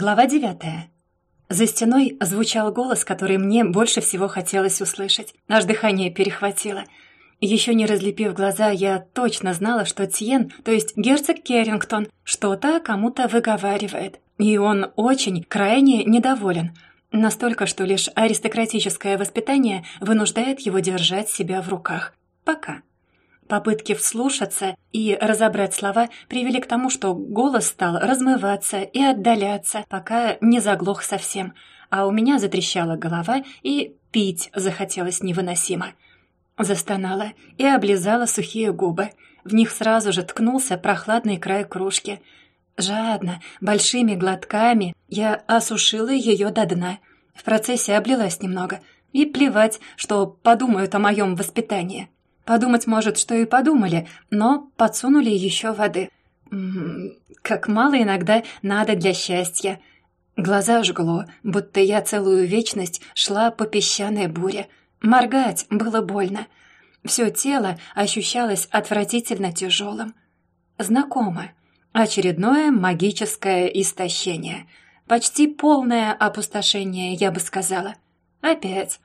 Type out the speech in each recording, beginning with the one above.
Глава девятая. За стеной звучал голос, который мне больше всего хотелось услышать. Аж дыхание перехватило. Еще не разлепив глаза, я точно знала, что Тьен, то есть герцог Керрингтон, что-то кому-то выговаривает. И он очень, крайне недоволен. Настолько, что лишь аристократическое воспитание вынуждает его держать себя в руках. Пока. Попытки вслушаться и разобрать слова привели к тому, что голос стал размываться и отдаляться, пока не заглох совсем, а у меня затрещала голова и пить захотелось невыносимо. Застонала и облизала сухие губы. В них сразу же ткнулся прохладный край кружки. Жадно, большими глотками я осушила ее до дна. В процессе облилась немного. И плевать, что подумают о моем воспитании. Подумать, может, что и подумали, но подсунули еще воды. Как мало иногда надо для счастья. Глаза жгло, будто я целую вечность шла по песчаной буре. Моргать было больно. Все тело ощущалось отвратительно тяжелым. Знакомо. Очередное магическое истощение. Почти полное опустошение, я бы сказала. Опять.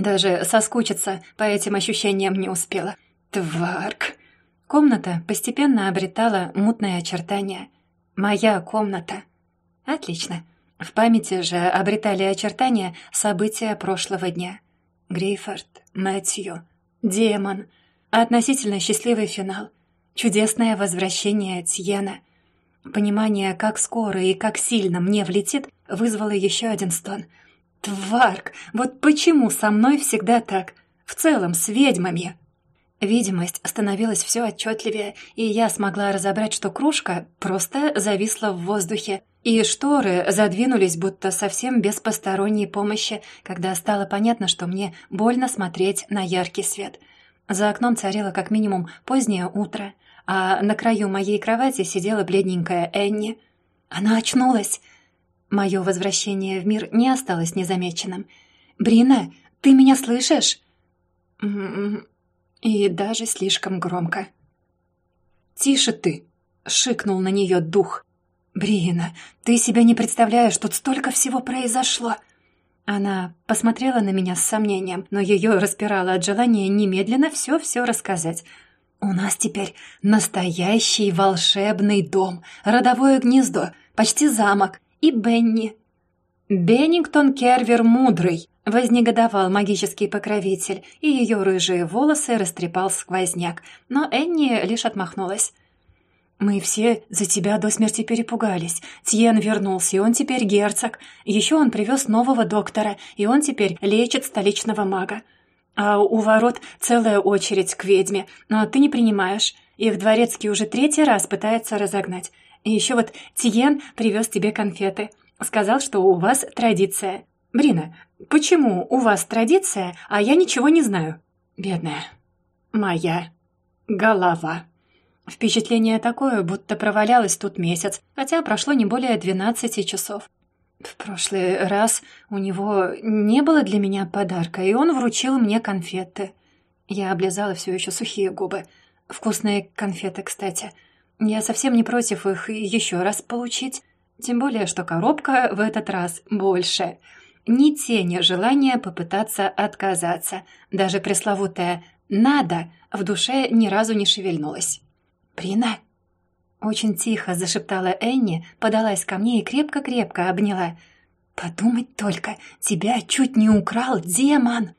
Даже соскучиться по этим ощущениям не успела. Тварк. Комната постепенно обретала мутные очертания. Моя комната. Отлично. В памяти же обретали очертания события прошлого дня. Грейфорд, Мэтью, демон. Относительно счастливый финал. Чудесное возвращение Тьена. Понимание, как скоро и как сильно мне влетит, вызвало еще один стон — Тварк, вот почему со мной всегда так? В целом, с ведьмами. Видимость становилась все отчетливее, и я смогла разобрать, что кружка просто зависла в воздухе, и шторы задвинулись будто совсем без посторонней помощи, когда стало понятно, что мне больно смотреть на яркий свет. За окном царило как минимум позднее утро, а на краю моей кровати сидела бледненькая Энни. Она очнулась. Мое возвращение в мир не осталось незамеченным. «Брина, ты меня слышишь?» «М-м-м». И даже слишком громко. «Тише ты!» — шикнул на нее дух. «Брина, ты себя не представляешь, тут столько всего произошло!» Она посмотрела на меня с сомнением, но ее распирало от желания немедленно все-все рассказать. «У нас теперь настоящий волшебный дом, родовое гнездо, почти замок, и Бенни. «Беннингтон Кервер Мудрый», — вознегодовал магический покровитель, и ее рыжие волосы растрепал сквозняк, но Энни лишь отмахнулась. «Мы все за тебя до смерти перепугались. Тьен вернулся, и он теперь герцог. Еще он привез нового доктора, и он теперь лечит столичного мага. А у ворот целая очередь к ведьме, но ты не принимаешь. Их дворецкий уже третий раз пытается разогнать. И еще вот Тиен привез тебе конфеты. Сказал, что у вас традиция. Брина, почему у вас традиция, а я ничего не знаю? Бедная. Моя голова. Впечатление такое, будто провалялась тут месяц, хотя прошло не более двенадцати часов. В прошлый раз у него не было для меня подарка, и он вручил мне конфеты. Я облизала все еще сухие губы. Вкусные конфеты, кстати. — я совсем не против их еще раз получить, тем более, что коробка в этот раз больше. Ни тени желания попытаться отказаться. Даже пресловутое «надо» в душе ни разу не шевельнулась. «Прина!» Очень тихо зашептала Энни, подалась ко мне и крепко-крепко обняла. «Подумать только, тебя чуть не украл демон!»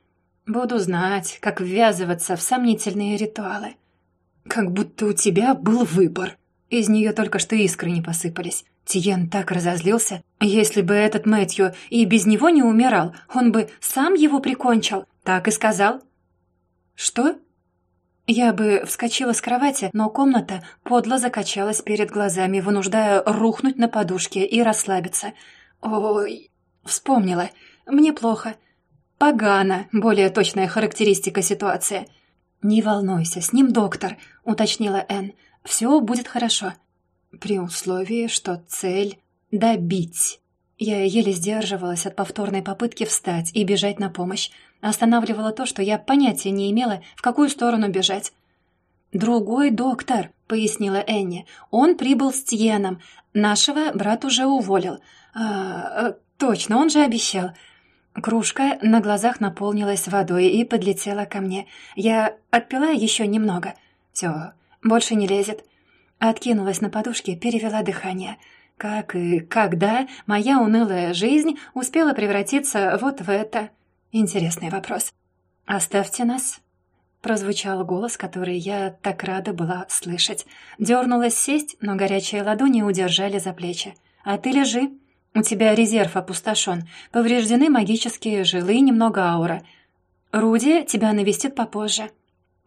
«Буду знать, как ввязываться в сомнительные ритуалы. Как будто у тебя был выбор. Из нее только что искры не посыпались. Тиен так разозлился. Если бы этот Мэтью и без него не умирал, он бы сам его прикончил. Так и сказал. Что? Я бы вскочила с кровати, но комната подло закачалась перед глазами, вынуждая рухнуть на подушке и расслабиться. Ой, вспомнила. Мне плохо. Погано, более точная характеристика ситуации. «Не волнуйся, с ним доктор», — уточнила Энн. «Все будет хорошо». «При условии, что цель — добить». Я еле сдерживалась от повторной попытки встать и бежать на помощь. Останавливало то, что я понятия не имела, в какую сторону бежать. «Другой доктор», — пояснила Энни. «Он прибыл с Тьеном. Нашего брат уже уволил. А, э, точно, он же обещал». Кружка на глазах наполнилась водой и подлетела ко мне. Я отпила еще немного. Все, больше не лезет. Откинулась на подушке, перевела дыхание. Как и когда моя унылая жизнь успела превратиться вот в это? Интересный вопрос. «Оставьте нас», — прозвучал голос, который я так рада была слышать. Дернулась сесть, но горячие ладони удержали за плечи. «А ты лежи. У тебя резерв опустошен. Повреждены магические жилы и немного аура. Руди тебя навестит попозже».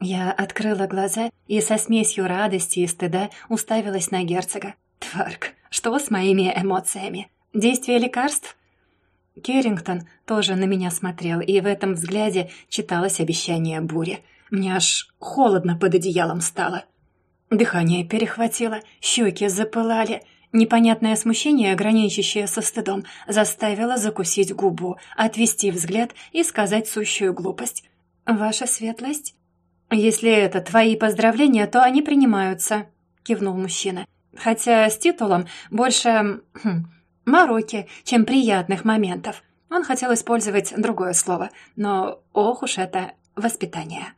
Я открыла глаза и со смесью радости и стыда уставилась на герцога. «Тварк, что с моими эмоциями? Действие лекарств?» Керрингтон тоже на меня смотрел, и в этом взгляде читалось обещание бури. Мне аж холодно под одеялом стало. Дыхание перехватило, щеки запылали. Непонятное смущение, граничащее со стыдом, заставило закусить губу, отвести взгляд и сказать сущую глупость. «Ваша светлость?» «Если это твои поздравления, то они принимаются», — кивнул мужчина. «Хотя с титулом больше... Хм, мороки, чем приятных моментов. Он хотел использовать другое слово, но ох уж это воспитание.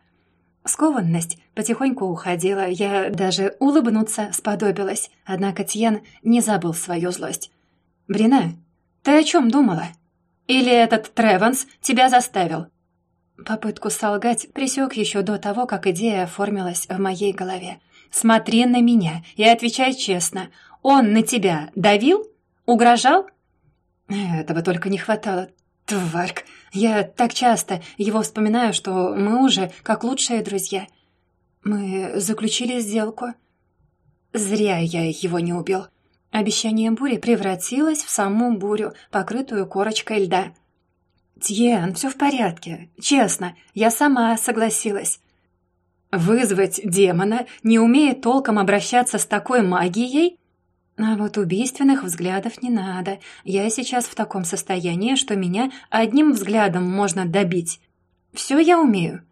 Скованность потихоньку уходила, я даже улыбнуться сподобилась, однако Тьен не забыл свою злость. «Брина, ты о чем думала? Или этот Треванс тебя заставил?» Попытку солгать присек еще до того, как идея оформилась в моей голове. «Смотри на меня и отвечай честно. Он на тебя давил?» Угрожал? Этого только не хватало. Тварк, я так часто его вспоминаю, что мы уже как лучшие друзья. Мы заключили сделку. Зря я его не убил. Обещание бури превратилось в саму бурю, покрытую корочкой льда. «Тьен, все в порядке. Честно, я сама согласилась». «Вызвать демона, не умея толком обращаться с такой магией?» А вот убийственных взглядов не надо. Я сейчас в таком состоянии, что меня одним взглядом можно добить. Все я умею.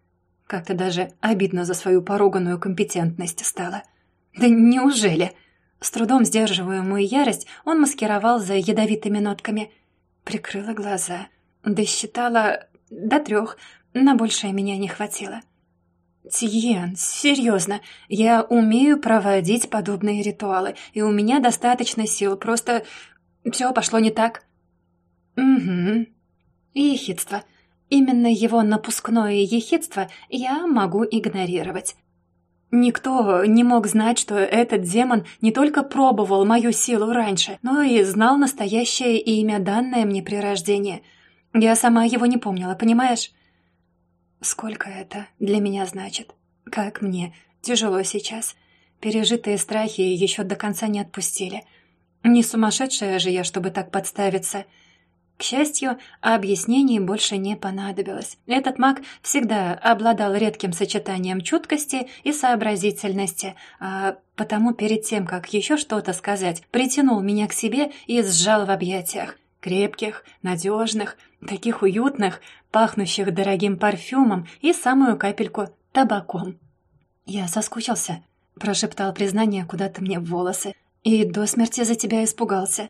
Как-то даже обидно за свою поруганную компетентность стало. Да неужели? С трудом сдерживаемую ярость он маскировал за ядовитыми нотками. Прикрыла глаза. Досчитала до трех. На большее меня не хватило. — «Тиен, серьезно, я умею проводить подобные ритуалы, и у меня достаточно сил, просто все пошло не так». «Угу». Ехидство. Именно его напускное ехидство я могу игнорировать. Никто не мог знать, что этот демон не только пробовал мою силу раньше, но и знал настоящее имя, данное мне при рождении. Я сама его не помнила, понимаешь? Сколько это для меня значит? Как мне? Тяжело сейчас. Пережитые страхи еще до конца не отпустили. Не сумасшедшая же я, чтобы так подставиться. К счастью, объяснений больше не понадобилось. Этот маг всегда обладал редким сочетанием чуткости и сообразительности, а потому перед тем, как еще что-то сказать, притянул меня к себе и сжал в объятиях. Крепких, надежных, таких уютных, пахнущих дорогим парфюмом и самую капельку табаком. «Я соскучился», — прошептал признание куда-то мне в волосы, «и до смерти за тебя испугался.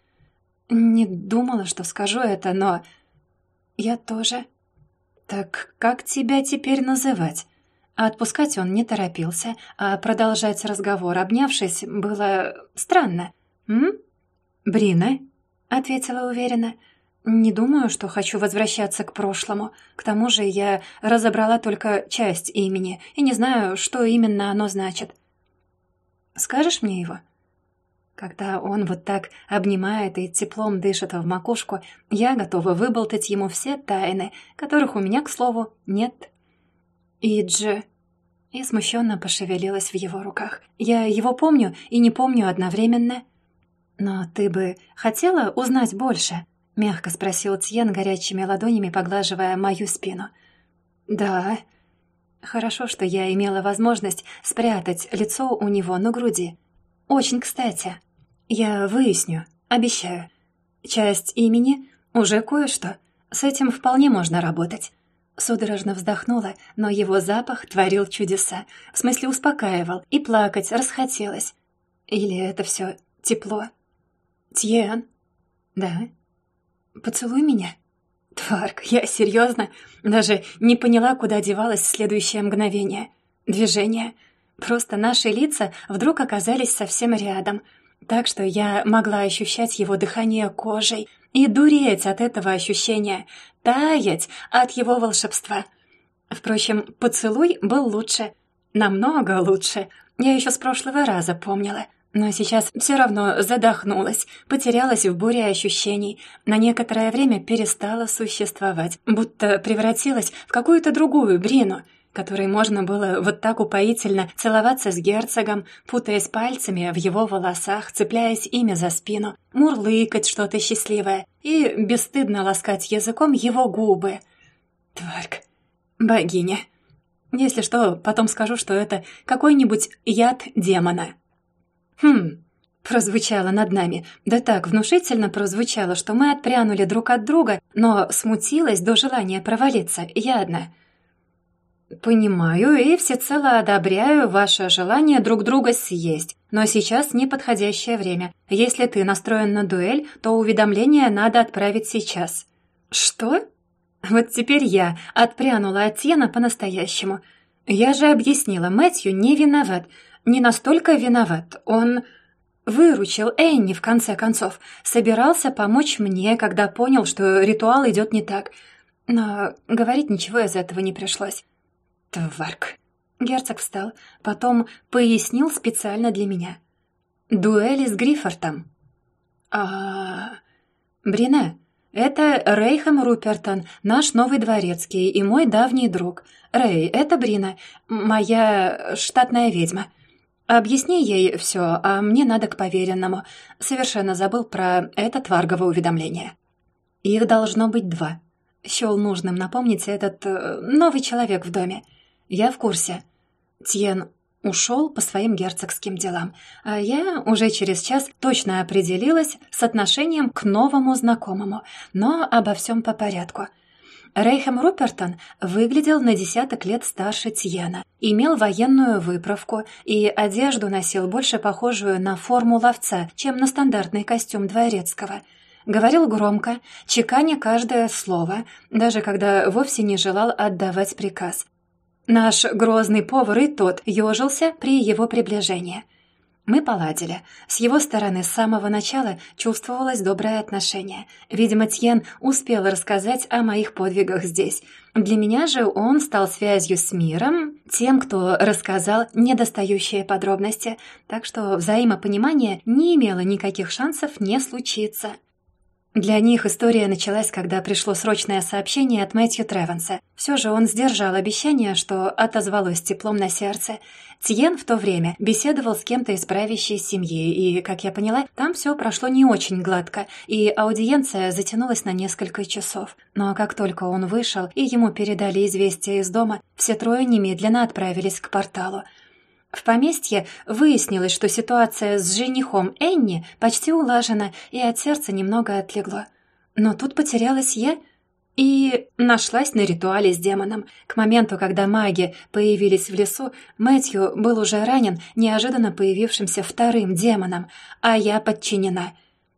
Не думала, что скажу это, но...» «Я тоже». «Так как тебя теперь называть?» отпускать он не торопился, а продолжать разговор, обнявшись, было странно. «М? Брина?» — ответила уверенно. «Не думаю, что хочу возвращаться к прошлому. К тому же я разобрала только часть имени и не знаю, что именно оно значит. Скажешь мне его?» Когда он вот так обнимает и теплом дышит в макушку, я готова выболтать ему все тайны, которых у меня, к слову, нет. «Иджи...» И смущенно пошевелилась в его руках. «Я его помню и не помню одновременно». «Но ты бы хотела узнать больше?» — мягко спросил Тьен, горячими ладонями поглаживая мою спину. «Да». Хорошо, что я имела возможность спрятать лицо у него на груди. «Очень кстати. Я выясню, обещаю. Часть имени — уже кое-что. С этим вполне можно работать». Судорожно вздохнула, но его запах творил чудеса. В смысле успокаивал, и плакать расхотелось. Или это все тепло? Тьен? Да? Поцелуй меня? Тварк, я серьезно? Даже не поняла, куда девалось следующее мгновение. Движение. Просто наши лица вдруг оказались совсем рядом, так что я могла ощущать его дыхание кожей и дуреть от этого ощущения, таять от его волшебства. Впрочем, поцелуй был лучше, намного лучше. Я еще с прошлого раза помнила. Но сейчас все равно задохнулась, потерялась в буре ощущений, на некоторое время перестала существовать, будто превратилась в какую-то другую Брину — которой можно было вот так упоительно целоваться с герцогом, путаясь пальцами в его волосах, цепляясь ими за спину, мурлыкать что-то счастливое и бесстыдно ласкать языком его губы. Тварк, богиня. Если что, потом скажу, что это какой-нибудь яд демона. Хм, прозвучало над нами. Да так внушительно прозвучало, что мы отпрянули друг от друга, но смутилась до желания провалиться, я одна — «Понимаю и всецело одобряю ваше желание друг друга съесть, но сейчас неподходящее время. Если ты настроен на дуэль, то уведомление надо отправить сейчас». «Что?» Вот теперь я отпрянула от Тена по-настоящему. Я же объяснила, Мэтью не виноват. Не настолько виноват. Он выручил Энни, в конце концов. Собирался помочь мне, когда понял, что ритуал идет не так. Но говорить ничего из этого не пришлось. «Тварк!» Герцог встал, потом пояснил специально для меня. «Дуэли с Гриффортом». «А... Брина, это Рейхам Рупертон, наш новый дворецкий и мой давний друг. Рей, это Брина, моя штатная ведьма. Объясни ей все, а мне надо к поверенному. Совершенно забыл про это тварговое уведомление». «Их должно быть два». Счел нужным напомнить этот э, новый человек в доме. «Я в курсе». Тьен ушел по своим герцогским делам, а я уже через час точно определилась с отношением к новому знакомому, но обо всем по порядку. Рейхем Рупертон выглядел на десяток лет старше Тьена, имел военную выправку и одежду носил больше похожую на форму ловца, чем на стандартный костюм дворецкого – Говорил громко, чеканя каждое слово, даже когда вовсе не желал отдавать приказ. Наш грозный повар и тот ежился при его приближении. Мы поладили. С его стороны с самого начала чувствовалось доброе отношение. Видимо, Тьен успел рассказать о моих подвигах здесь. Для меня же он стал связью с миром, тем, кто рассказал недостающие подробности, так что взаимопонимание не имело никаких шансов не случиться. Для них история началась, когда пришло срочное сообщение от Мэтью Тревенса. Все же он сдержал обещание, что отозвалось теплом на сердце. Тиен в то время беседовал с кем-то из правящей семьи, и, как я поняла, там все прошло не очень гладко, и аудиенция затянулась на несколько часов. Но как только он вышел, и ему передали известие из дома, все трое немедленно отправились к порталу. В поместье выяснилось, что ситуация с женихом Энни почти улажена, и от сердца немного отлегло. Но тут потерялась я и нашлась на ритуале с демоном. К моменту, когда маги появились в лесу, Мэтью был уже ранен неожиданно появившимся вторым демоном, а я подчинена.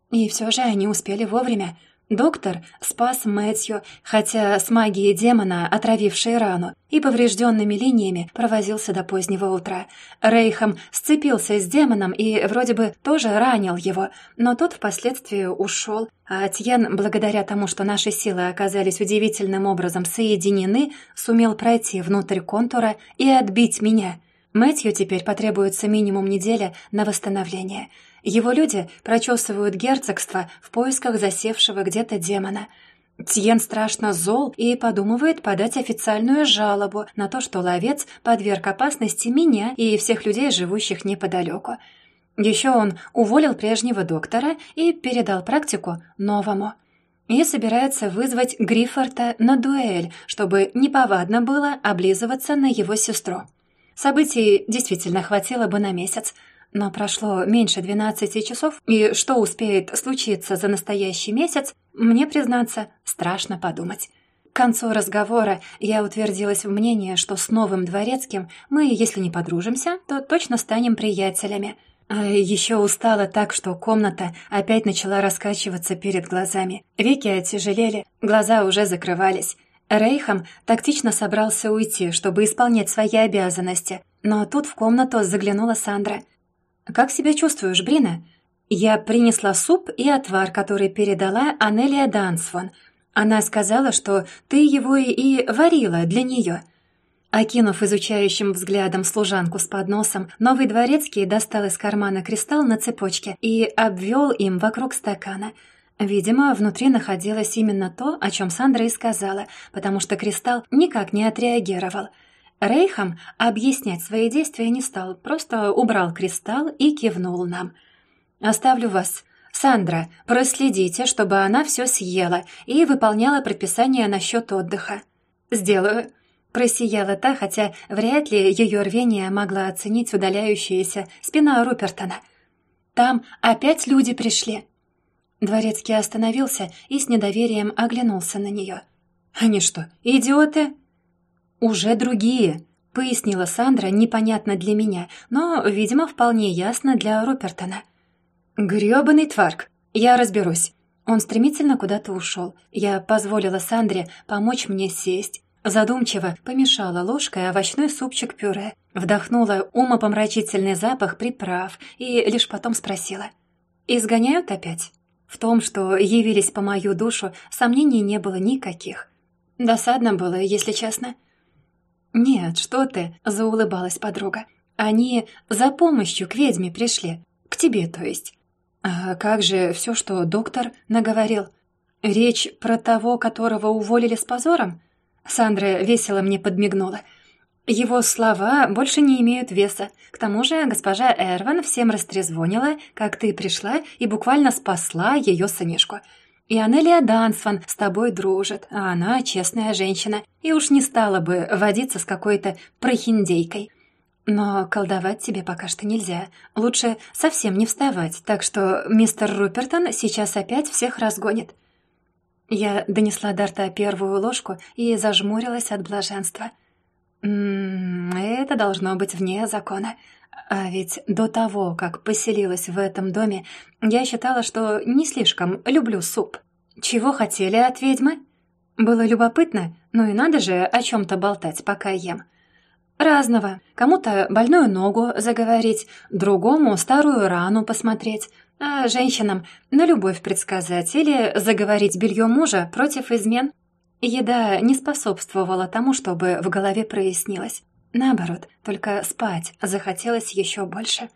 И все же они успели вовремя. Доктор спас Мэтью, хотя с магией демона, отравившей рану, и поврежденными линиями провозился до позднего утра. Рейхам сцепился с демоном и вроде бы тоже ранил его, но тот впоследствии ушел, а Тьен, благодаря тому, что наши силы оказались удивительным образом соединены, сумел пройти внутрь контура и отбить меня. Мэтью теперь потребуется минимум неделя на восстановление — его люди прочесывают герцогство в поисках засевшего где-то демона. Тьен страшно зол и подумывает подать официальную жалобу на то, что ловец подверг опасности меня и всех людей, живущих неподалеку. Еще он уволил прежнего доктора и передал практику новому. И собирается вызвать Гриффорта на дуэль, чтобы неповадно было облизываться на его сестру. Событий действительно хватило бы на месяц – но прошло меньше двенадцати часов, и что успеет случиться за настоящий месяц, мне, признаться, страшно подумать. концу разговора я утвердилась в мнении, что с новым дворецким мы, если не подружимся, то точно станем приятелями. А еще устала так, что комната опять начала раскачиваться перед глазами. Веки оттяжелели, глаза уже закрывались. Рейхам тактично собрался уйти, чтобы исполнять свои обязанности, но тут в комнату заглянула Сандра. «Как себя чувствуешь, Брина?» «Я принесла суп и отвар, который передала Анелия Дансфон. Она сказала, что ты его и варила для нее». Окинув изучающим взглядом служанку с подносом, новый дворецкий достал из кармана кристалл на цепочке и обвел им вокруг стакана. Видимо, внутри находилось именно то, о чем Сандра и сказала, потому что кристалл никак не отреагировал. Рейхам объяснять свои действия не стал, просто убрал кристалл и кивнул нам. «Оставлю вас. Сандра, проследите, чтобы она все съела и выполняла предписание насчет отдыха». «Сделаю», Просияла та, хотя вряд ли ее рвение могла оценить удаляющаяся спина Рупертона. «Там опять люди пришли!» Дворецкий остановился и с недоверием оглянулся на нее. «Они что, идиоты?» «Уже другие», — пояснила Сандра непонятно для меня, но, видимо, вполне ясно для Рупертона. «Грёбаный тварк, я разберусь». Он стремительно куда-то ушел. Я позволила Сандре помочь мне сесть, Задумчиво помешала ложкой овощной супчик-пюре, вдохнула умопомрачительный запах приправ и лишь потом спросила. «Изгоняют опять?» В том, что явились по мою душу, сомнений не было никаких. Досадно было, если честно. «Нет, что ты», — заулыбалась подруга. «Они за помощью к ведьме пришли. К тебе, то есть». «А как же все, что доктор наговорил? Речь про того, которого уволили с позором?» Сандра весело мне подмигнула. Его слова больше не имеют веса. К тому же госпожа Эрван всем растрезвонила, как ты пришла и буквально спасла ее сынишку. И Анелия Дансфан с тобой дружит, а она честная женщина и уж не стала бы водиться с какой-то прохиндейкой. Но колдовать тебе пока что нельзя. Лучше совсем не вставать, так что мистер Рупертон сейчас опять всех разгонит. Я донесла до рта первую ложку и зажмурилась от блаженства. «М -м, это должно быть вне закона. А ведь до того, как поселилась в этом доме, я считала, что не слишком люблю суп. Чего хотели от ведьмы? Было любопытно, ну и надо же о чем-то болтать, пока ем. Разного. Кому-то больную ногу заговорить, другому старую рану посмотреть, а женщинам на любовь предсказать или заговорить белье мужа против измен. Еда не способствовала тому, чтобы в голове прояснилось. Наоборот, только спать захотелось еще больше.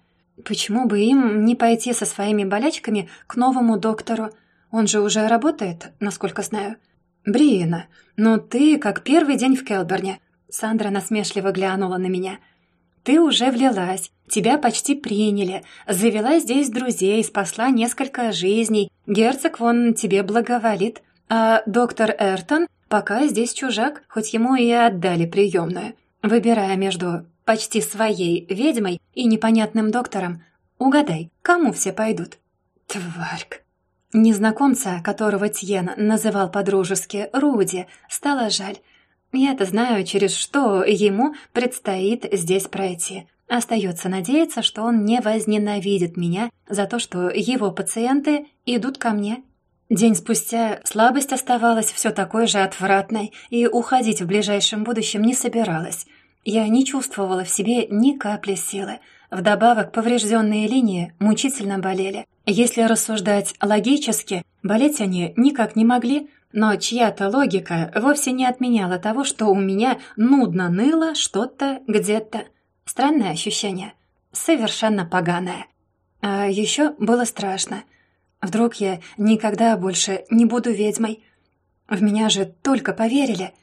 Почему бы им не пойти со своими болячками к новому доктору? Он же уже работает, насколько знаю. «Бриена, ну ты как первый день в Келберне». Сандра насмешливо глянула на меня – ты уже влилась, тебя почти приняли, завела здесь друзей, спасла несколько жизней, герцог вон тебе благоволит, а доктор Эртон пока здесь чужак, хоть ему и отдали приемную. Выбирая между почти своей ведьмой и непонятным доктором, угадай, кому все пойдут? Тварк. Незнакомца, которого Тьен называл по-дружески Руди, стало жаль. Я-то знаю, через что ему предстоит здесь пройти. Остается надеяться, что он не возненавидит меня за то, что его пациенты идут ко мне. День спустя слабость оставалась все такой же отвратной и уходить в ближайшем будущем не собиралась. Я не чувствовала в себе ни капли силы. Вдобавок поврежденные линии мучительно болели. Если рассуждать логически, болеть они никак не могли, но чья-то логика вовсе не отменяла того, что у меня нудно ныло что-то где-то. Странное ощущение. Совершенно поганое. А еще было страшно. Вдруг я никогда больше не буду ведьмой. В меня же только поверили.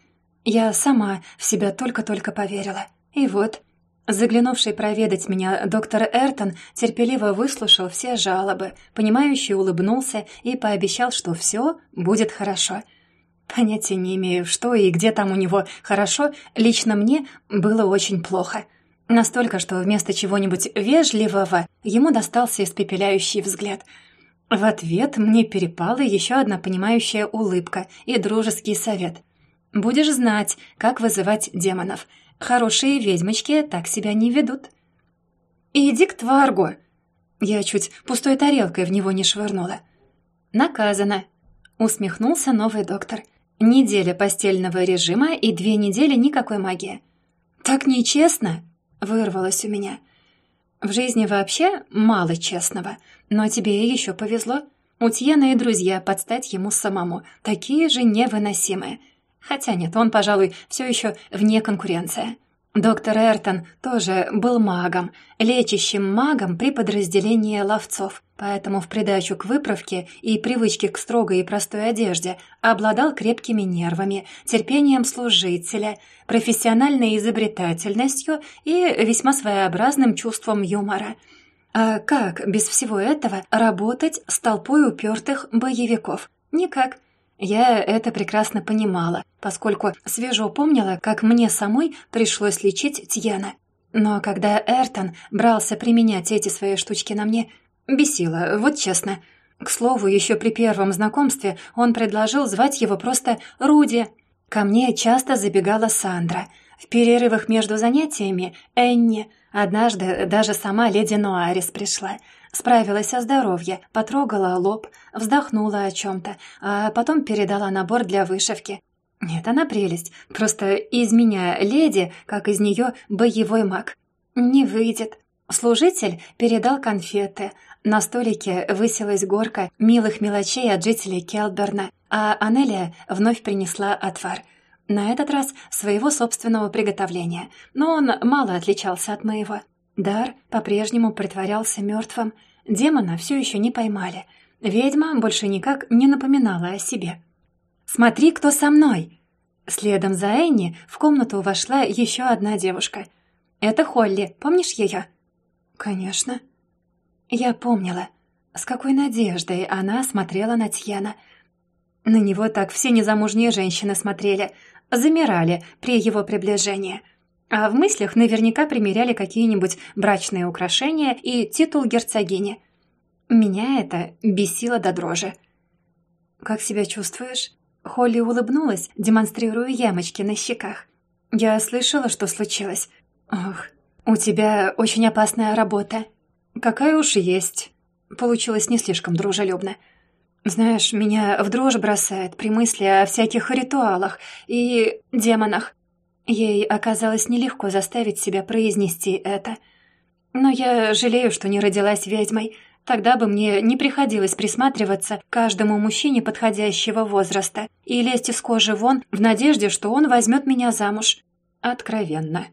Я сама в себя только-только поверила. И вот, Заглянувший проведать меня доктор Эртон терпеливо выслушал все жалобы, понимающе улыбнулся и пообещал, что все будет хорошо. Понятия не имею, что и где там у него хорошо, лично мне было очень плохо. Настолько, что вместо чего-нибудь вежливого ему достался испепеляющий взгляд. В ответ мне перепала еще одна понимающая улыбка и дружеский совет. Будешь знать, как вызывать демонов. Хорошие ведьмочки так себя не ведут». «Иди к Тваргу!» Я чуть пустой тарелкой в него не швырнула. «Наказано!» — усмехнулся новый доктор. «Неделя постельного режима и две недели никакой магии». «Так нечестно!» — вырвалось у меня. «В жизни вообще мало честного, но тебе еще повезло. У Тьена и друзья подстать ему самому, такие же невыносимые. Хотя нет, он, пожалуй, все еще вне конкуренции». Доктор Эртон тоже был магом, лечащим магом при подразделении ловцов, поэтому в придачу к выправке и привычке к строгой и простой одежде обладал крепкими нервами, терпением служителя, профессиональной изобретательностью и весьма своеобразным чувством юмора. А как без всего этого работать с толпой упертых боевиков? Никак. Я это прекрасно понимала, поскольку свежо помнила, как мне самой пришлось лечить Тьяна. Но когда Эртон брался применять эти свои штучки на мне, бесило, вот честно. К слову, еще при первом знакомстве он предложил звать его просто Руди. Ко мне часто забегала Сандра. В перерывах между занятиями Энни. Однажды даже сама леди Нуарис пришла — Справилась о здоровье, потрогала лоб, вздохнула о чем-то, а потом передала набор для вышивки. Нет, она прелесть, просто из меня леди, как из нее боевой маг. Не выйдет. Служитель передал конфеты. На столике высилась горка милых мелочей от жителей Келберна, а Анелия вновь принесла отвар. На этот раз своего собственного приготовления, но он мало отличался от моего. Дар по-прежнему притворялся мертвым. Демона все еще не поймали. Ведьма больше никак не напоминала о себе. «Смотри, кто со мной!» Следом за Энни в комнату вошла еще одна девушка. «Это Холли, помнишь ее?» «Конечно». Я помнила, с какой надеждой она смотрела на Тьяна. На него так все незамужние женщины смотрели, замирали при его приближении — а в мыслях наверняка примеряли какие-нибудь брачные украшения и титул герцогини. Меня это бесило до дрожи. «Как себя чувствуешь?» Холли улыбнулась, демонстрируя ямочки на щеках. «Я слышала, что случилось. Ох, у тебя очень опасная работа». «Какая уж есть». Получилось не слишком дружелюбно. «Знаешь, меня в дрожь бросает при мысли о всяких ритуалах и демонах. Ей оказалось нелегко заставить себя произнести это. Но я жалею, что не родилась ведьмой. Тогда бы мне не приходилось присматриваться к каждому мужчине подходящего возраста и лезть из кожи вон в надежде, что он возьмет меня замуж. Откровенно.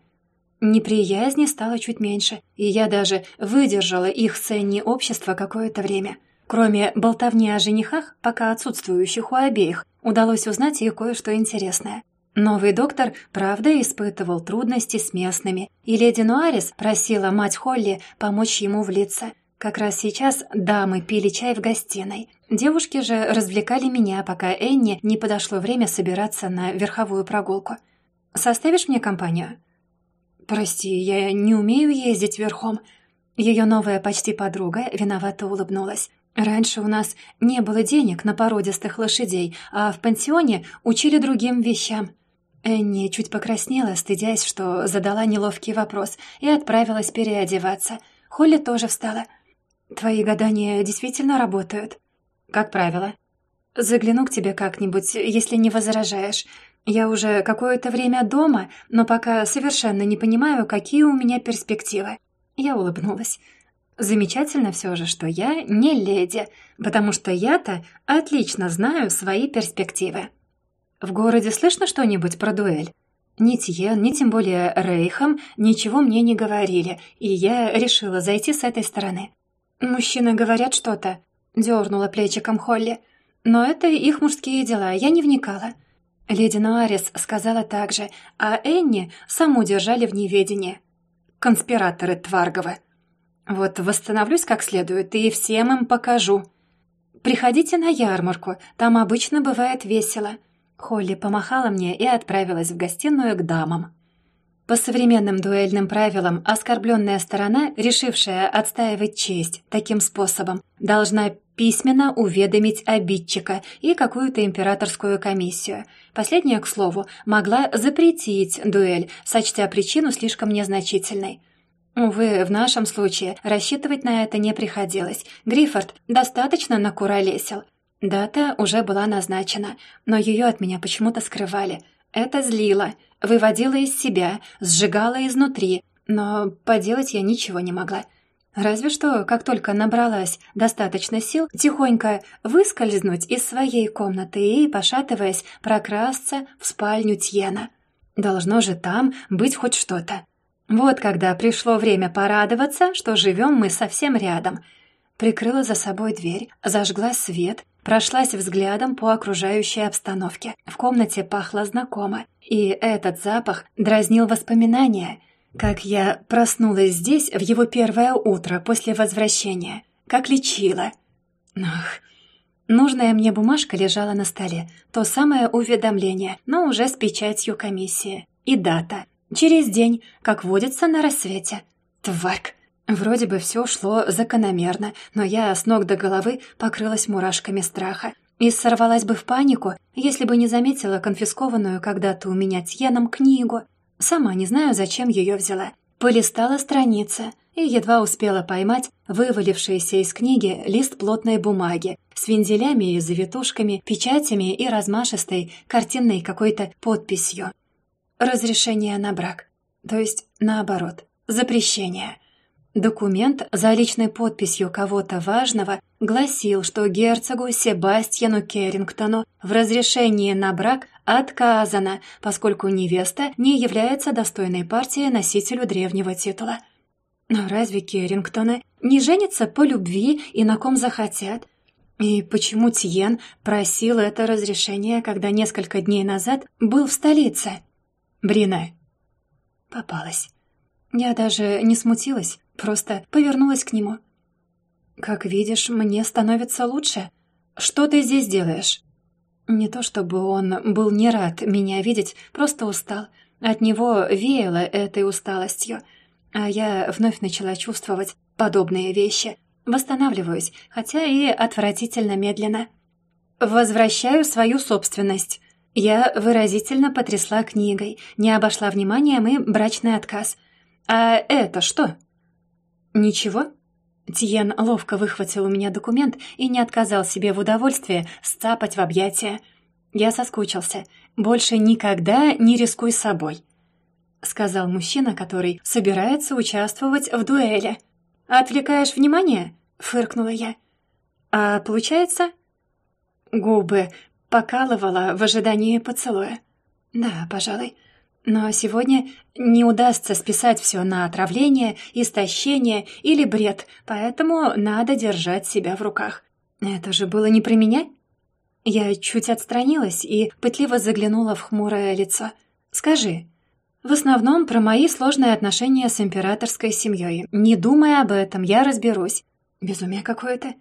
Неприязни стало чуть меньше, и я даже выдержала их ценни общества какое-то время. Кроме болтовни о женихах, пока отсутствующих у обеих, удалось узнать и кое-что интересное. Новый доктор, правда, испытывал трудности с местными, и леди Нуарис просила мать Холли помочь ему влиться. Как раз сейчас дамы пили чай в гостиной. Девушки же развлекали меня, пока Энни не подошло время собираться на верховую прогулку. «Составишь мне компанию?» «Прости, я не умею ездить верхом». Ее новая почти подруга виновато улыбнулась. Раньше у нас не было денег на породистых лошадей, а в пансионе учили другим вещам. Энни чуть покраснела, стыдясь, что задала неловкий вопрос, и отправилась переодеваться. Холли тоже встала. «Твои гадания действительно работают?» «Как правило». «Загляну к тебе как-нибудь, если не возражаешь. Я уже какое-то время дома, но пока совершенно не понимаю, какие у меня перспективы». Я улыбнулась. «Замечательно все же, что я не леди, потому что я-то отлично знаю свои перспективы». В городе слышно что-нибудь про дуэль? Ни Тьен, ни тем более Рейхам ничего мне не говорили, и я решила зайти с этой стороны. «Мужчины говорят что-то», — дернула плечиком Холли. «Но это их мужские дела, я не вникала». Леди Нуарис сказала так же, а Энни саму держали в неведении. Конспираторы Тварговы. Вот восстановлюсь как следует и всем им покажу. Приходите на ярмарку, там обычно бывает весело. Холли помахала мне и отправилась в гостиную к дамам. По современным дуэльным правилам, оскорбленная сторона, решившая отстаивать честь таким способом, должна письменно уведомить обидчика и какую-то императорскую комиссию. Последняя, к слову, могла запретить дуэль, сочтя причину слишком незначительной. Увы, в нашем случае рассчитывать на это не приходилось. Гриффорд достаточно накуролесил. Дата уже была назначена, но ее от меня почему-то скрывали. Это злило, выводило из себя, сжигало изнутри, но поделать я ничего не могла. Разве что, как только набралась достаточно сил, тихонько выскользнуть из своей комнаты и, пошатываясь, прокрасться в спальню Тьена. Должно же там быть хоть что-то. Вот когда пришло время порадоваться, что живем мы совсем рядом. Прикрыла за собой дверь, зажгла свет, прошлась взглядом по окружающей обстановке. В комнате пахло знакомо, и этот запах дразнил воспоминания, как я проснулась здесь в его первое утро после возвращения, как лечила. Ах, нужная мне бумажка лежала на столе, то самое уведомление, но уже с печатью комиссии. И дата — Через день, как водится на рассвете. Тварк! Вроде бы все шло закономерно, но я с ног до головы покрылась мурашками страха. И сорвалась бы в панику, если бы не заметила конфискованную когда-то у меня Тьеном книгу. Сама не знаю, зачем ее взяла. Полистала страницы и едва успела поймать вывалившийся из книги лист плотной бумаги с вензелями и завитушками, печатями и размашистой картинной какой-то подписью разрешение на брак. То есть, наоборот, запрещение. Документ за личной подписью кого-то важного гласил, что герцогу Себастьяну Керрингтону в разрешении на брак отказано, поскольку невеста не является достойной партией носителю древнего титула. Но разве Керрингтоны не женятся по любви и на ком захотят? И почему Тьен просил это разрешение, когда несколько дней назад был в столице? Брина. Попалась. Я даже не смутилась, просто повернулась к нему. «Как видишь, мне становится лучше. Что ты здесь делаешь?» Не то чтобы он был не рад меня видеть, просто устал. От него веяло этой усталостью. А я вновь начала чувствовать подобные вещи. Восстанавливаюсь, хотя и отвратительно медленно. «Возвращаю свою собственность», я выразительно потрясла книгой, не обошла вниманием и брачный отказ. «А это что?» «Ничего?» Тиен ловко выхватил у меня документ и не отказал себе в удовольствии сцапать в объятия. Я соскучился. «Больше никогда не рискуй собой», — сказал мужчина, который собирается участвовать в дуэли. «Отвлекаешь внимание?» — фыркнула я. «А получается?» Губы покалывала в ожидании поцелуя. Да, пожалуй. Но сегодня не удастся списать все на отравление, истощение или бред, поэтому надо держать себя в руках. Это же было не про меня? Я чуть отстранилась и пытливо заглянула в хмурое лицо. «Скажи, в основном про мои сложные отношения с императорской семьей. Не думай об этом, я разберусь. Безумие какое-то.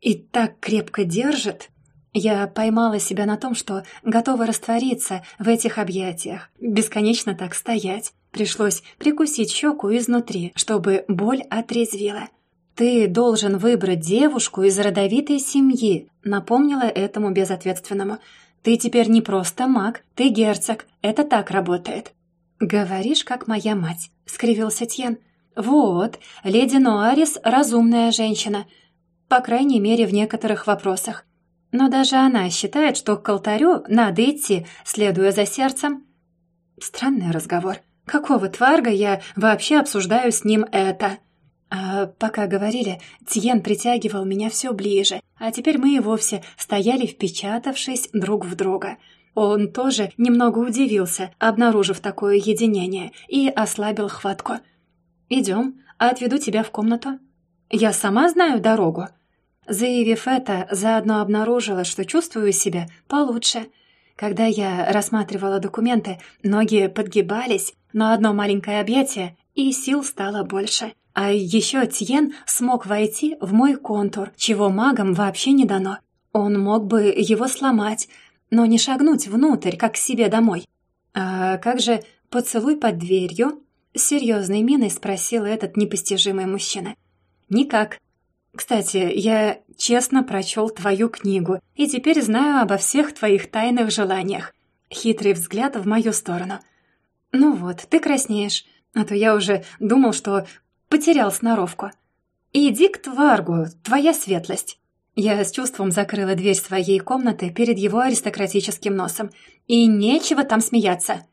И так крепко держит. Я поймала себя на том, что готова раствориться в этих объятиях, бесконечно так стоять. Пришлось прикусить щеку изнутри, чтобы боль отрезвила. «Ты должен выбрать девушку из родовитой семьи», напомнила этому безответственному. «Ты теперь не просто маг, ты герцог, это так работает». «Говоришь, как моя мать», — скривился Тьен. «Вот, леди Нуарис — разумная женщина, по крайней мере, в некоторых вопросах. Но даже она считает, что к алтарю надо идти, следуя за сердцем. Странный разговор. Какого тварга я вообще обсуждаю с ним это? А пока говорили, Тьен притягивал меня все ближе, а теперь мы и вовсе стояли, впечатавшись друг в друга. Он тоже немного удивился, обнаружив такое единение, и ослабил хватку. «Идем, отведу тебя в комнату. Я сама знаю дорогу», Заявив это, заодно обнаружила, что чувствую себя получше. Когда я рассматривала документы, ноги подгибались, но одно маленькое объятие, и сил стало больше. А еще Тьен смог войти в мой контур, чего магам вообще не дано. Он мог бы его сломать, но не шагнуть внутрь, как к себе домой. «А как же поцелуй под дверью?» — серьезной миной спросил этот непостижимый мужчина. «Никак», Кстати, я честно прочел твою книгу и теперь знаю обо всех твоих тайных желаниях. Хитрый взгляд в мою сторону. Ну вот, ты краснеешь, а то я уже думал, что потерял сноровку. Иди к Тваргу, твоя светлость. Я с чувством закрыла дверь своей комнаты перед его аристократическим носом. И нечего там смеяться.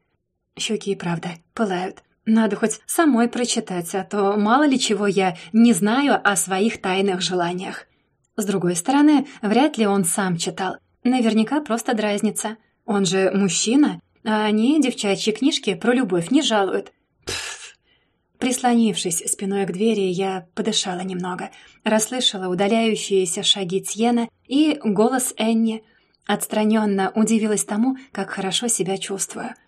Щеки и правда пылают. Надо хоть самой прочитать, а то мало ли чего я не знаю о своих тайных желаниях. С другой стороны, вряд ли он сам читал. Наверняка просто дразнится. Он же мужчина, а они девчачьи книжки про любовь не жалуют. Пф. Прислонившись спиной к двери, я подышала немного, расслышала удаляющиеся шаги Тьена и голос Энни. Отстраненно удивилась тому, как хорошо себя чувствую —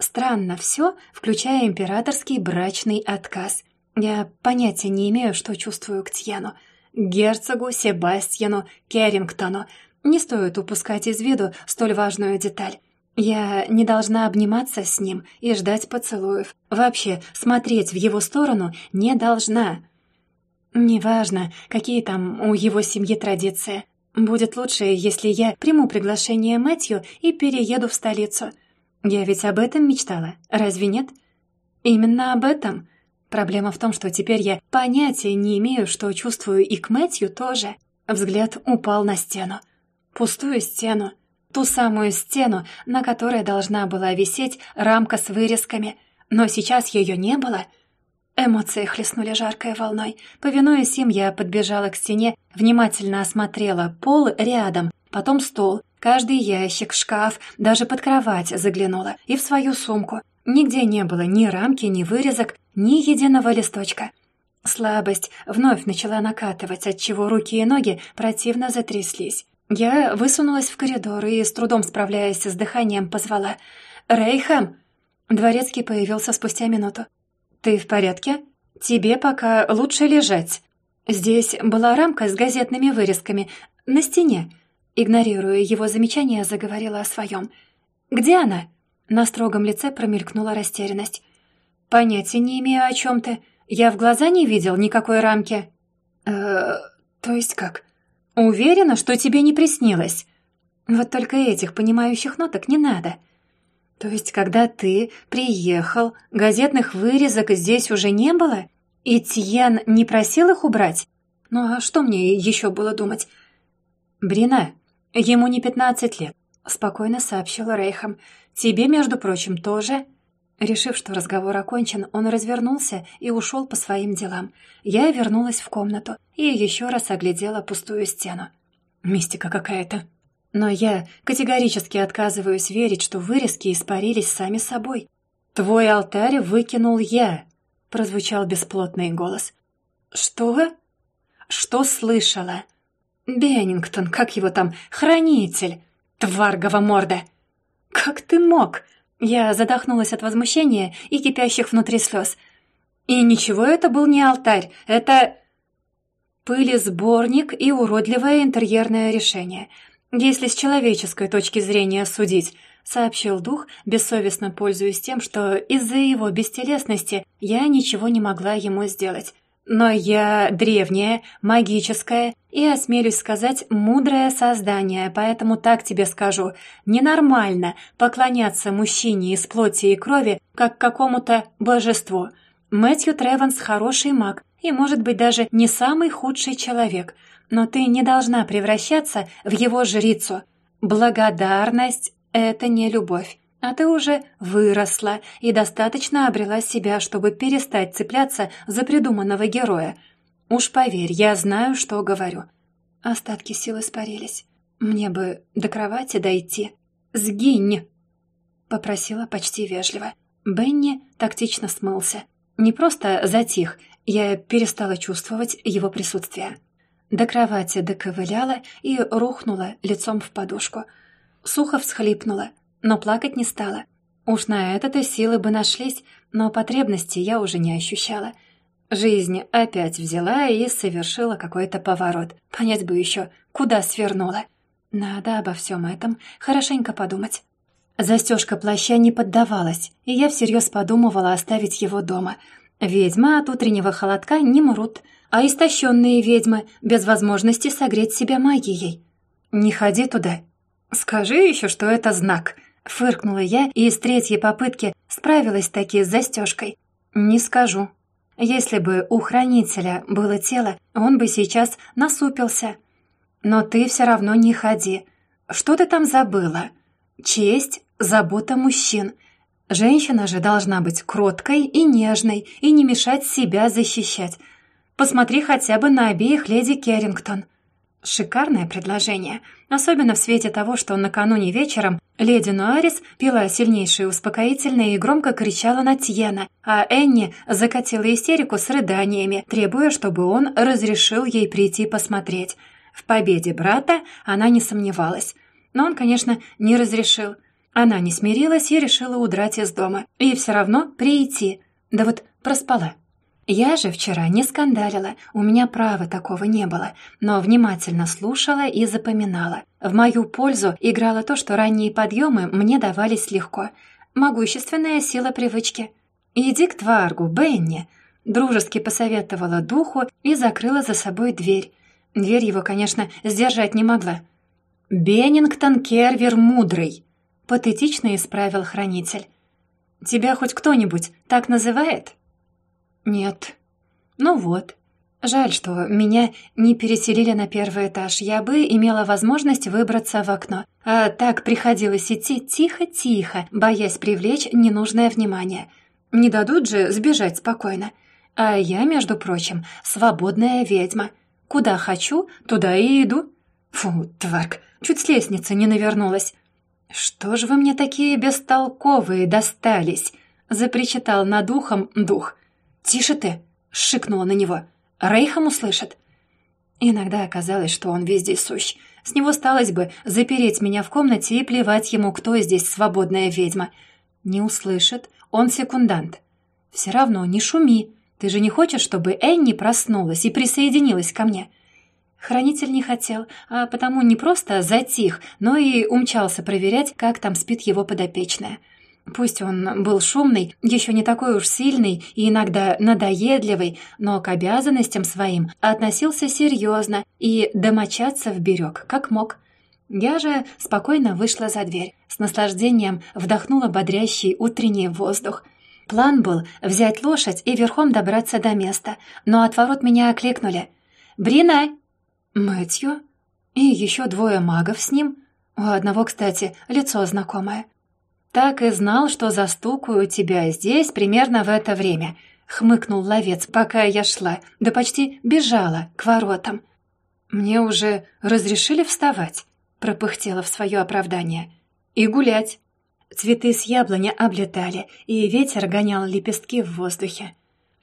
Странно все, включая императорский брачный отказ. Я понятия не имею, что чувствую к Тьену. Герцогу Себастьяну Керрингтону. Не стоит упускать из виду столь важную деталь. Я не должна обниматься с ним и ждать поцелуев. Вообще, смотреть в его сторону не должна. Неважно, какие там у его семьи традиции. Будет лучше, если я приму приглашение Мэтью и перееду в столицу. Я ведь об этом мечтала, разве нет? Именно об этом. Проблема в том, что теперь я понятия не имею, что чувствую и к Мэтью тоже. Взгляд упал на стену. Пустую стену. Ту самую стену, на которой должна была висеть рамка с вырезками. Но сейчас ее не было. Эмоции хлестнули жаркой волной. Повинуясь им, я подбежала к стене, внимательно осмотрела пол рядом, потом стол, Каждый ящик, шкаф, даже под кровать заглянула. И в свою сумку. Нигде не было ни рамки, ни вырезок, ни единого листочка. Слабость вновь начала накатывать, отчего руки и ноги противно затряслись. Я высунулась в коридор и, с трудом справляясь с дыханием, позвала «Рейхам!». Дворецкий появился спустя минуту. «Ты в порядке? Тебе пока лучше лежать». Здесь была рамка с газетными вырезками на стене. Игнорируя его замечание, заговорила о своем. «Где она?» На строгом лице промелькнула растерянность. «Понятия не имею, о чем ты. Я в глаза не видел никакой рамки». «Э, то есть как?» «Уверена, что тебе не приснилось». «Вот только этих понимающих ноток не надо». «То есть, когда ты приехал, газетных вырезок здесь уже не было? И Тьен не просил их убрать? Ну а что мне еще было думать?» «Брина, «Ему не пятнадцать лет», — спокойно сообщила Рейхам. «Тебе, между прочим, тоже...» Решив, что разговор окончен, он развернулся и ушел по своим делам. Я вернулась в комнату и еще раз оглядела пустую стену. Мистика какая-то. Но я категорически отказываюсь верить, что вырезки испарились сами собой. «Твой алтарь выкинул я», — прозвучал бесплотный голос. «Что?» «Что слышала?» Беннингтон, как его там, хранитель, тваргова морда. Как ты мог? Я задохнулась от возмущения и кипящих внутри слез. И ничего, это был не алтарь, это... Пыли-сборник и уродливое интерьерное решение. Если с человеческой точки зрения судить, сообщил дух, бессовестно пользуясь тем, что из-за его бестелесности я ничего не могла ему сделать. Но я древнее, магическое и, осмелюсь сказать, мудрое создание, поэтому так тебе скажу. Ненормально поклоняться мужчине из плоти и крови, как какому-то божеству. Мэтью Треванс хороший маг и, может быть, даже не самый худший человек, но ты не должна превращаться в его жрицу. Благодарность — это не любовь. А ты уже выросла и достаточно обрела себя, чтобы перестать цепляться за придуманного героя. Уж поверь, я знаю, что говорю. Остатки сил испарились. Мне бы до кровати дойти. «Сгинь!» — попросила почти вежливо. Бенни тактично смылся. Не просто затих, я перестала чувствовать его присутствие. До кровати доковыляла и рухнула лицом в подушку. Сухо всхлипнула, но плакать не стала. Уж на это-то силы бы нашлись, но потребности я уже не ощущала. Жизнь опять взяла и совершила какой-то поворот. Понять бы еще, куда свернула. Надо обо всем этом хорошенько подумать. Застежка плаща не поддавалась, и я всерьез подумывала оставить его дома. Ведьмы от утреннего холодка не мрут, а истощенные ведьмы без возможности согреть себя магией. Не ходи туда. Скажи еще, что это знак. Фыркнула я и с третьей попытки справилась таки с застежкой. Не скажу. Если бы у хранителя было тело, он бы сейчас насупился. Но ты все равно не ходи. Что ты там забыла? Честь, забота мужчин. Женщина же должна быть кроткой и нежной и не мешать себя защищать. Посмотри хотя бы на обеих леди Керрингтон. Шикарное предложение, особенно в свете того, что накануне вечером леди Нуарис пила сильнейшее успокоительное и громко кричала на Тьена, а Энни закатила истерику с рыданиями, требуя, чтобы он разрешил ей прийти посмотреть. В победе брата она не сомневалась. Но он, конечно, не разрешил. Она не смирилась и решила удрать из дома. И все равно прийти. Да вот проспала. Я же вчера не скандалила, у меня права такого не было, но внимательно слушала и запоминала. В мою пользу играло то, что ранние подъемы мне давались легко. Могущественная сила привычки. «Иди к Тваргу, Бенни», — дружески посоветовала духу и закрыла за собой дверь. Дверь его, конечно, сдержать не могла. «Беннингтон Кервер Мудрый», — патетично исправил хранитель. «Тебя хоть кто-нибудь так называет?» «Нет». «Ну вот. Жаль, что меня не переселили на первый этаж. Я бы имела возможность выбраться в окно. А так приходилось идти тихо-тихо, боясь привлечь ненужное внимание. Не дадут же сбежать спокойно. А я, между прочим, свободная ведьма. Куда хочу, туда и иду. Фу, тварк, чуть с лестницы не навернулась. «Что ж вы мне такие бестолковые достались?» — запричитал над ухом дух. «Тише ты!» — шикнула на него. «Рейхам услышит!» Иногда оказалось, что он везде сущ. С него сталось бы запереть меня в комнате и плевать ему, кто здесь свободная ведьма. Не услышит, он секундант. Все равно не шуми. Ты же не хочешь, чтобы Энни проснулась и присоединилась ко мне?» Хранитель не хотел, а потому не просто затих, но и умчался проверять, как там спит его подопечная. Пусть он был шумный, еще не такой уж сильный и иногда надоедливый, но к обязанностям своим относился серьезно и домочадцев берег, как мог. Я же спокойно вышла за дверь, с наслаждением вдохнула бодрящий утренний воздух. План был взять лошадь и верхом добраться до места, но от ворот меня окликнули. «Брина!» «Мэтью?» «И еще двое магов с ним?» У одного, кстати, лицо знакомое. «Так и знал, что застукаю тебя здесь примерно в это время», — хмыкнул ловец, пока я шла, да почти бежала к воротам. «Мне уже разрешили вставать», — пропыхтела в свое оправдание. «И гулять». Цветы с яблони облетали, и ветер гонял лепестки в воздухе.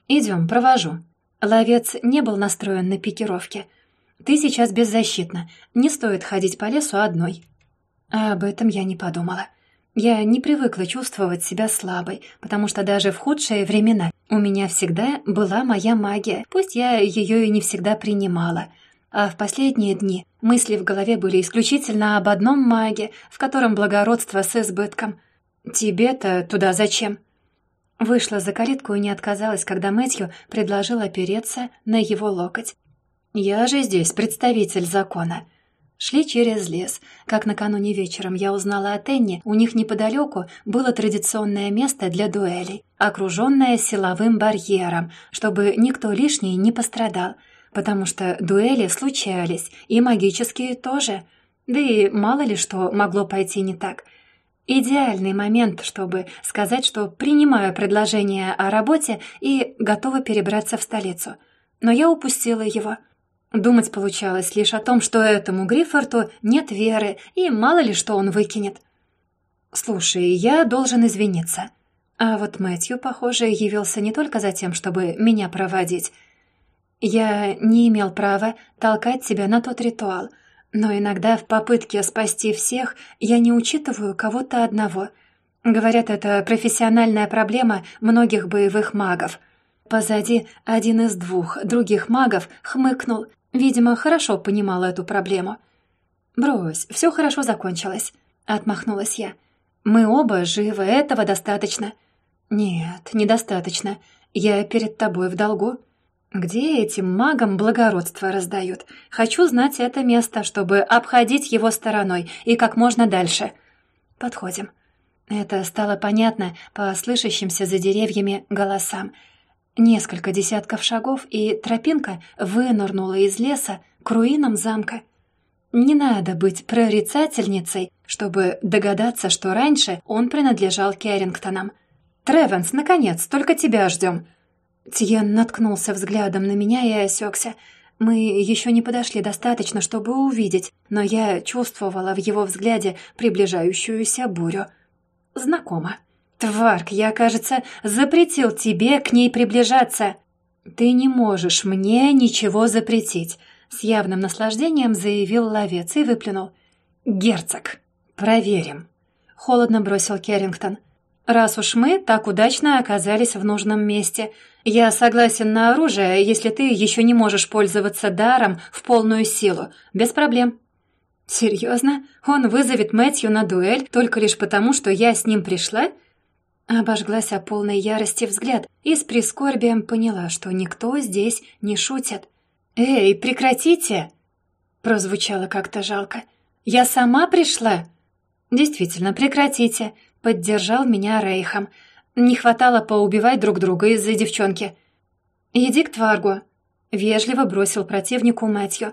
«Идем, провожу». Ловец не был настроен на пикировки. «Ты сейчас беззащитна. Не стоит ходить по лесу одной». А об этом я не подумала. Я не привыкла чувствовать себя слабой, потому что даже в худшие времена у меня всегда была моя магия, пусть я ее и не всегда принимала. А в последние дни мысли в голове были исключительно об одном маге, в котором благородство с избытком. «Тебе-то туда зачем?» Вышла за калитку и не отказалась, когда Мэтью предложил опереться на его локоть. «Я же здесь представитель закона». Шли через лес. Как накануне вечером я узнала о Тенни, у них неподалеку было традиционное место для дуэлей, окруженное силовым барьером, чтобы никто лишний не пострадал, потому что дуэли случались, и магические тоже. Да и мало ли что могло пойти не так. Идеальный момент, чтобы сказать, что принимаю предложение о работе и готова перебраться в столицу. Но я упустила его — Думать получалось лишь о том, что этому Гриффорту нет веры, и мало ли что он выкинет. «Слушай, я должен извиниться». А вот Мэтью, похоже, явился не только за тем, чтобы меня проводить. Я не имел права толкать тебя на тот ритуал, но иногда в попытке спасти всех я не учитываю кого-то одного. Говорят, это профессиональная проблема многих боевых магов. Позади один из двух других магов хмыкнул Видимо, хорошо понимала эту проблему. «Брось, все хорошо закончилось», — отмахнулась я. «Мы оба живы, этого достаточно». «Нет, недостаточно. Я перед тобой в долгу. Где этим магам благородство раздают? Хочу знать это место, чтобы обходить его стороной и как можно дальше. Подходим. Это стало понятно по слышащимся за деревьями голосам. Несколько десятков шагов, и тропинка вынырнула из леса к руинам замка. Не надо быть прорицательницей, чтобы догадаться, что раньше он принадлежал Керрингтонам. «Тревенс, наконец, только тебя ждем!» Тьен наткнулся взглядом на меня и осекся. Мы еще не подошли достаточно, чтобы увидеть, но я чувствовала в его взгляде приближающуюся бурю. Знакомо. «Тварк, я, кажется, запретил тебе к ней приближаться!» «Ты не можешь мне ничего запретить», — с явным наслаждением заявил ловец и выплюнул. «Герцог, проверим», — холодно бросил Керрингтон. «Раз уж мы так удачно оказались в нужном месте, я согласен на оружие, если ты еще не можешь пользоваться даром в полную силу, без проблем». «Серьезно? Он вызовет Мэтью на дуэль только лишь потому, что я с ним пришла?» Обожглась о полной ярости взгляд и с прискорбием поняла, что никто здесь не шутит. «Эй, прекратите!» Прозвучало как-то жалко. «Я сама пришла?» «Действительно, прекратите», — поддержал меня Рейхом. «Не хватало поубивать друг друга из-за девчонки». «Иди к Тваргу», — вежливо бросил противнику Мэтью.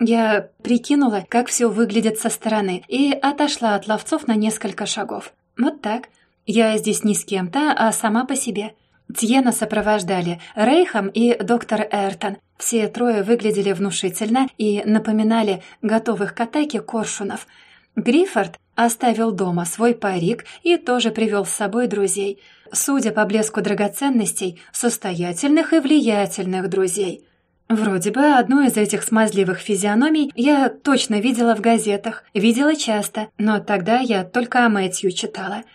Я прикинула, как все выглядит со стороны, и отошла от ловцов на несколько шагов. Вот так — я здесь не с кем-то, а сама по себе. Тьена сопровождали Рейхам и доктор Эртон. Все трое выглядели внушительно и напоминали готовых к атаке коршунов. Гриффорд оставил дома свой парик и тоже привел с собой друзей. Судя по блеску драгоценностей, состоятельных и влиятельных друзей. Вроде бы одну из этих смазливых физиономий я точно видела в газетах, видела часто, но тогда я только о Мэтью читала —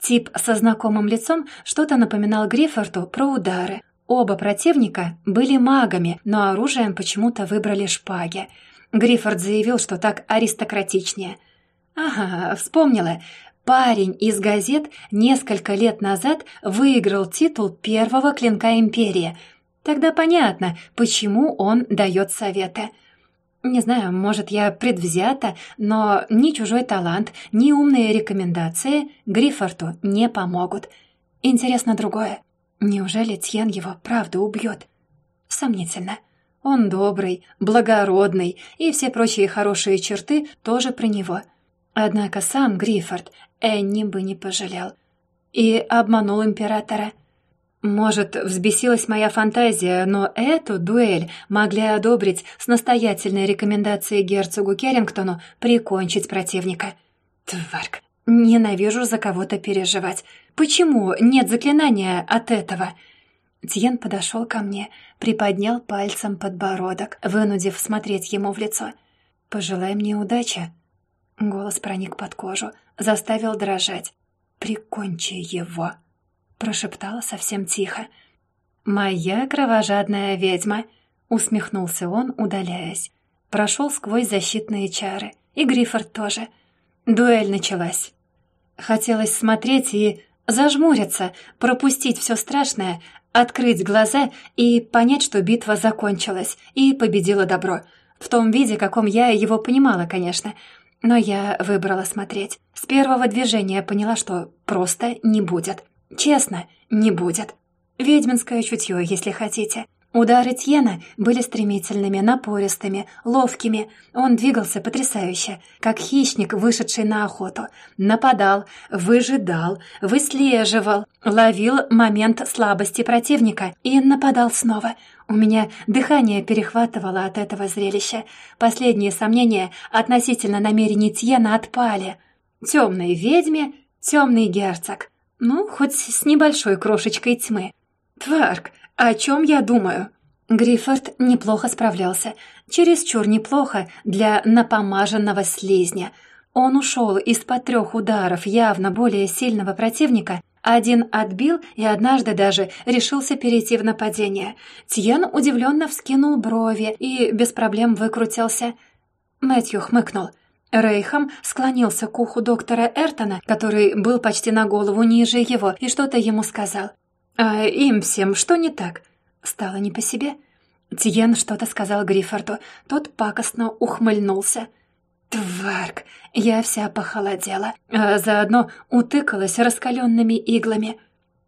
Тип со знакомым лицом что-то напоминал Гриффорду про удары. Оба противника были магами, но оружием почему-то выбрали шпаги. Гриффорд заявил, что так аристократичнее. «Ага, вспомнила. Парень из газет несколько лет назад выиграл титул первого клинка Империи. Тогда понятно, почему он дает советы». Не знаю, может, я предвзята, но ни чужой талант, ни умные рекомендации Гриффорту не помогут. Интересно другое. Неужели Тьен его правда убьет? Сомнительно. Он добрый, благородный, и все прочие хорошие черты тоже про него. Однако сам Гриффорд Энни бы не пожалел. И обманул императора — может, взбесилась моя фантазия, но эту дуэль могли одобрить с настоятельной рекомендацией герцогу Керрингтону прикончить противника. Тварк, ненавижу за кого-то переживать. Почему нет заклинания от этого? Тьен подошел ко мне, приподнял пальцем подбородок, вынудив смотреть ему в лицо. «Пожелай мне удачи». Голос проник под кожу, заставил дрожать. «Прикончи его» прошептала совсем тихо. «Моя кровожадная ведьма!» — усмехнулся он, удаляясь. Прошел сквозь защитные чары. И Гриффорд тоже. Дуэль началась. Хотелось смотреть и зажмуриться, пропустить все страшное, открыть глаза и понять, что битва закончилась, и победило добро. В том виде, каком я его понимала, конечно. Но я выбрала смотреть. С первого движения поняла, что просто не будет. Честно, не будет. Ведьминское чутье, если хотите. Удары Тьена были стремительными, напористыми, ловкими. Он двигался потрясающе, как хищник, вышедший на охоту. Нападал, выжидал, выслеживал, ловил момент слабости противника и нападал снова. У меня дыхание перехватывало от этого зрелища. Последние сомнения относительно намерений Тьена отпали. Темной ведьме, темный герцог — ну, хоть с небольшой крошечкой тьмы. Тварк, о чем я думаю? Гриффорд неплохо справлялся. Чересчур неплохо для напомаженного слизня. Он ушел из-под трех ударов явно более сильного противника, один отбил и однажды даже решился перейти в нападение. Тьен удивленно вскинул брови и без проблем выкрутился. Мэтью хмыкнул — Рейхам склонился к уху доктора Эртона, который был почти на голову ниже его, и что-то ему сказал. А им всем что не так? Стало не по себе. Тиен что-то сказал Гриффорду, тот пакостно ухмыльнулся. Тварк! Я вся похолодела, а заодно утыкалась раскаленными иглами.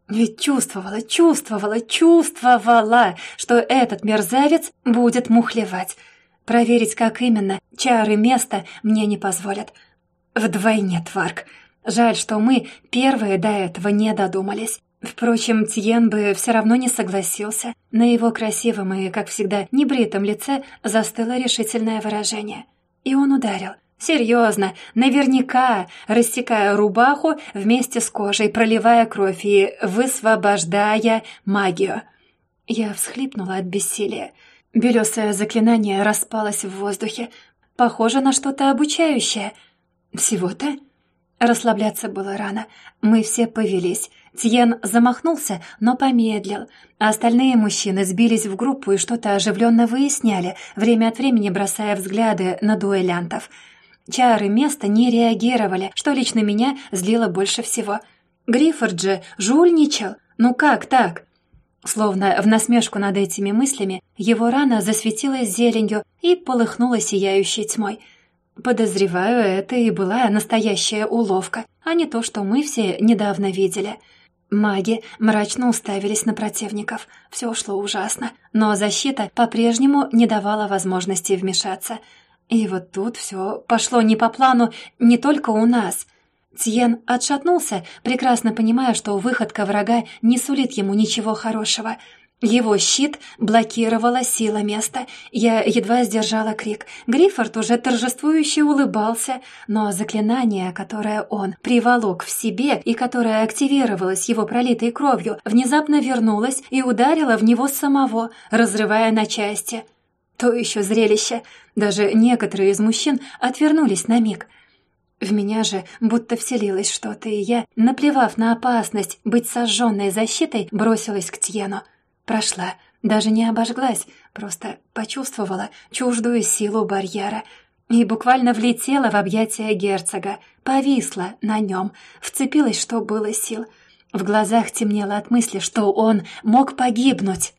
Ведь чувствовала, чувствовала, чувствовала, что этот мерзавец будет мухлевать. Проверить, как именно, чары места мне не позволят. Вдвойне, Тварк. Жаль, что мы первые до этого не додумались. Впрочем, Тьен бы все равно не согласился. На его красивом и, как всегда, небритом лице застыло решительное выражение. И он ударил. Серьезно, наверняка, растекая рубаху вместе с кожей, проливая кровь и высвобождая магию. Я всхлипнула от бессилия. Белесое заклинание распалось в воздухе. Похоже на что-то обучающее. Всего-то? Расслабляться было рано. Мы все повелись. Тьен замахнулся, но помедлил. Остальные мужчины сбились в группу и что-то оживленно выясняли, время от времени бросая взгляды на дуэлянтов. Чары места не реагировали, что лично меня злило больше всего. Гриффорд же жульничал. Ну как так? Словно в насмешку над этими мыслями, его рана засветилась зеленью и полыхнула сияющей тьмой. Подозреваю, это и была настоящая уловка, а не то, что мы все недавно видели. Маги мрачно уставились на противников. Все шло ужасно, но защита по-прежнему не давала возможности вмешаться. И вот тут все пошло не по плану не только у нас — Тьен отшатнулся, прекрасно понимая, что выходка врага не сулит ему ничего хорошего. Его щит блокировала сила места. Я едва сдержала крик. Гриффорд уже торжествующе улыбался, но заклинание, которое он приволок в себе и которое активировалось его пролитой кровью, внезапно вернулось и ударило в него самого, разрывая на части. То еще зрелище. Даже некоторые из мужчин отвернулись на миг — в меня же будто вселилось что-то, и я, наплевав на опасность быть сожженной защитой, бросилась к Тьену. Прошла, даже не обожглась, просто почувствовала чуждую силу барьера и буквально влетела в объятия герцога, повисла на нем, вцепилась, что было сил. В глазах темнело от мысли, что он мог погибнуть.